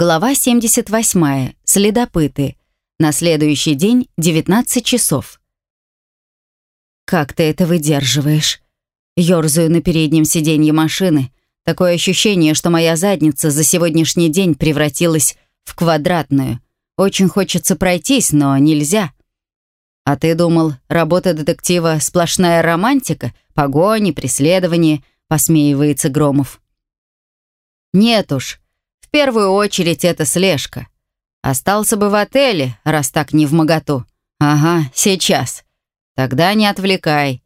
Глава 78. Следопыты. На следующий день 19 часов. «Как ты это выдерживаешь?» Ёрзаю на переднем сиденье машины. Такое ощущение, что моя задница за сегодняшний день превратилась в квадратную. Очень хочется пройтись, но нельзя. А ты думал, работа детектива — сплошная романтика, погони, преследование, посмеивается Громов. Нет уж, в первую очередь это слежка. Остался бы в отеле, раз так не в моготу. Ага, сейчас. Тогда не отвлекай.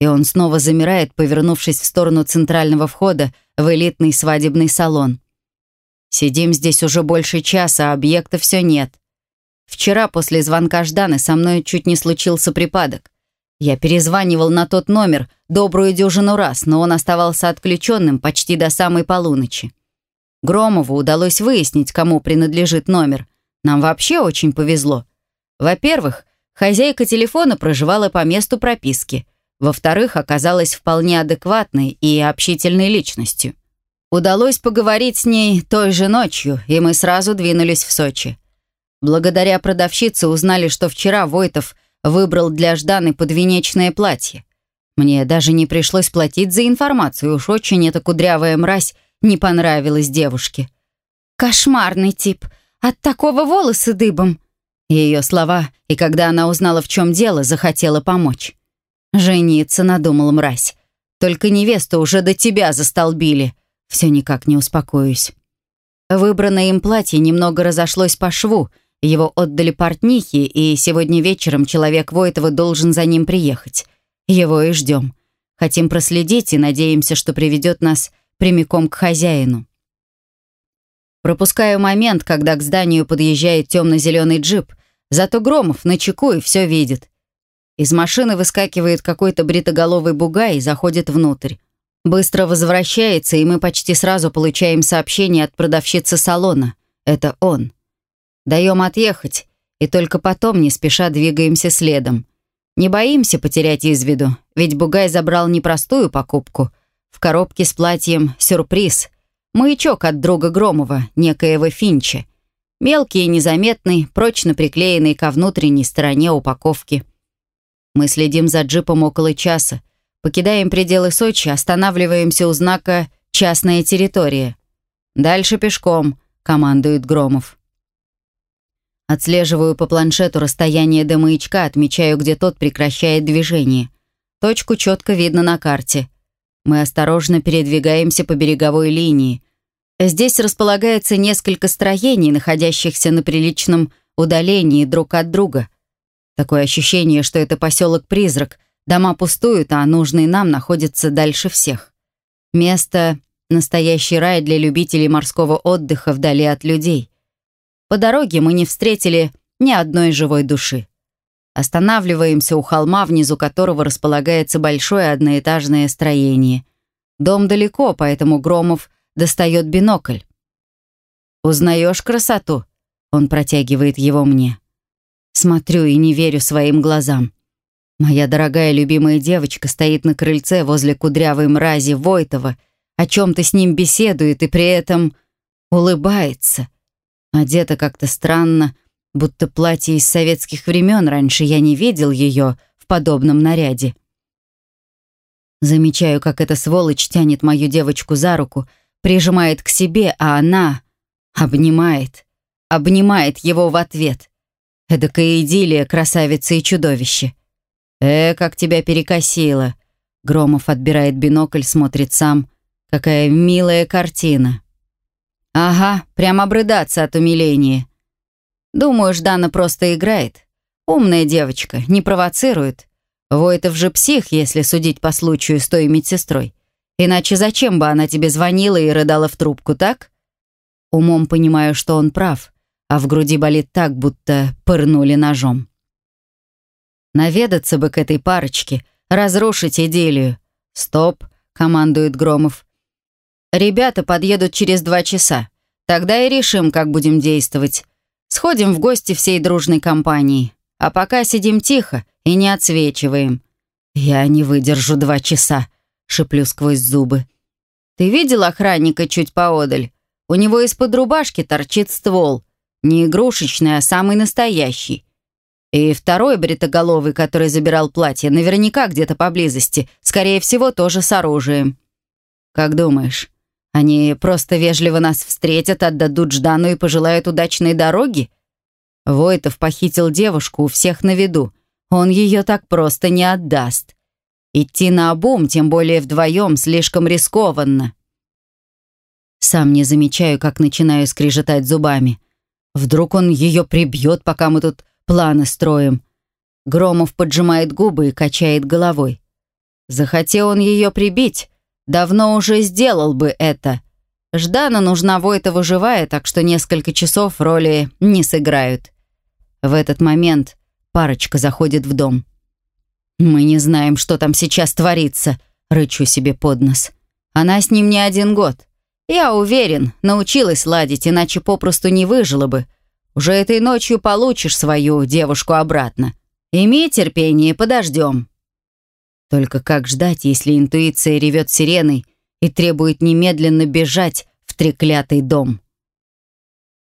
И он снова замирает, повернувшись в сторону центрального входа в элитный свадебный салон. Сидим здесь уже больше часа, а объекта все нет. Вчера после звонка Жданы со мной чуть не случился припадок. Я перезванивал на тот номер добрую дюжину раз, но он оставался отключенным почти до самой полуночи. Громову удалось выяснить, кому принадлежит номер. Нам вообще очень повезло. Во-первых, хозяйка телефона проживала по месту прописки. Во-вторых, оказалась вполне адекватной и общительной личностью. Удалось поговорить с ней той же ночью, и мы сразу двинулись в Сочи. Благодаря продавщице узнали, что вчера Войтов выбрал для Жданы подвенечное платье. Мне даже не пришлось платить за информацию, уж очень эта кудрявая мразь не понравилось девушке. «Кошмарный тип. От такого волосы дыбом». Ее слова, и когда она узнала, в чем дело, захотела помочь. «Жениться надумал мразь. Только невесту уже до тебя застолбили. Все никак не успокоюсь». Выбранное им платье немного разошлось по шву, его отдали портнихе, и сегодня вечером человек Войтова должен за ним приехать. Его и ждем. Хотим проследить и надеемся, что приведет нас прямиком к хозяину. Пропускаю момент, когда к зданию подъезжает темно-зеленый джип, зато Громов на чеку и все видит. Из машины выскакивает какой-то бритоголовый бугай и заходит внутрь. Быстро возвращается, и мы почти сразу получаем сообщение от продавщицы салона. Это он. Даем отъехать, и только потом не спеша двигаемся следом. Не боимся потерять из виду, ведь Бугай забрал не простую покупку, в коробке с платьем сюрприз. Маячок от друга Громова, некоего Финча. Мелкий и незаметный, прочно приклеенный ко внутренней стороне упаковки. Мы следим за джипом около часа. Покидаем пределы Сочи, останавливаемся у знака «Частная территория». «Дальше пешком», — командует Громов. Отслеживаю по планшету расстояние до маячка, отмечаю, где тот прекращает движение. Точку четко видно на карте. Мы осторожно передвигаемся по береговой линии. Здесь располагается несколько строений, находящихся на приличном удалении друг от друга. Такое ощущение, что это поселок-призрак. Дома пустуют, а нужный нам находится дальше всех. Место — настоящий рай для любителей морского отдыха вдали от людей. По дороге мы не встретили ни одной живой души. Останавливаемся у холма, внизу которого располагается большое одноэтажное строение. Дом далеко, поэтому Громов достает бинокль. «Узнаешь красоту?» Он протягивает его мне. Смотрю и не верю своим глазам. Моя дорогая любимая девочка стоит на крыльце возле кудрявой мрази Войтова, о чем-то с ним беседует и при этом улыбается. Одета как-то странно, будто платье из советских времен, раньше я не видел ее в подобном наряде. Замечаю, как эта сволочь тянет мою девочку за руку, прижимает к себе, а она обнимает, обнимает его в ответ. Эдакая идиллия красавицы и чудовище. «Э, как тебя перекосило!» Громов отбирает бинокль, смотрит сам. «Какая милая картина!» «Ага, прям обрыдаться от умиления. Думаю, Ждана просто играет. Умная девочка, не провоцирует. Войтов же псих, если судить по случаю с той медсестрой. Иначе зачем бы она тебе звонила и рыдала в трубку, так? Умом понимаю, что он прав, а в груди болит так, будто пырнули ножом. Наведаться бы к этой парочке, разрушить идиллию. «Стоп», — командует Громов. «Ребята подъедут через два часа. Тогда и решим, как будем действовать. Сходим в гости всей дружной компанией. А пока сидим тихо и не отсвечиваем. Я не выдержу два часа, шиплю сквозь зубы. Ты видел охранника чуть поодаль? У него из-под рубашки торчит ствол. Не игрушечный, а самый настоящий. И второй бритоголовый, который забирал платье, наверняка где-то поблизости. Скорее всего, тоже с оружием. Как думаешь, они просто вежливо нас встретят, отдадут Ждану и пожелают удачной дороги? Войтов похитил девушку у всех на виду. Он ее так просто не отдаст. Идти на обум, тем более вдвоем, слишком рискованно. Сам не замечаю, как начинаю скрежетать зубами. Вдруг он ее прибьет, пока мы тут планы строим. Громов поджимает губы и качает головой. Захотел он ее прибить, давно уже сделал бы это. Ждана нужна Войтову живая, так что несколько часов роли не сыграют. В этот момент парочка заходит в дом. «Мы не знаем, что там сейчас творится», — рычу себе под нос. «Она с ним не один год. Я уверен, научилась ладить, иначе попросту не выжила бы. Уже этой ночью получишь свою девушку обратно. Имей терпение, подождем». Только как ждать, если интуиция ревет сиреной и требует немедленно бежать в треклятый дом?